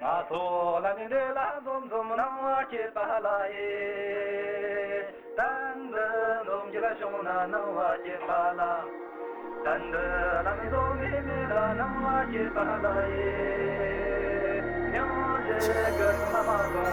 Na so la ni de la zom zom na ma ke pa la ye Tan de dom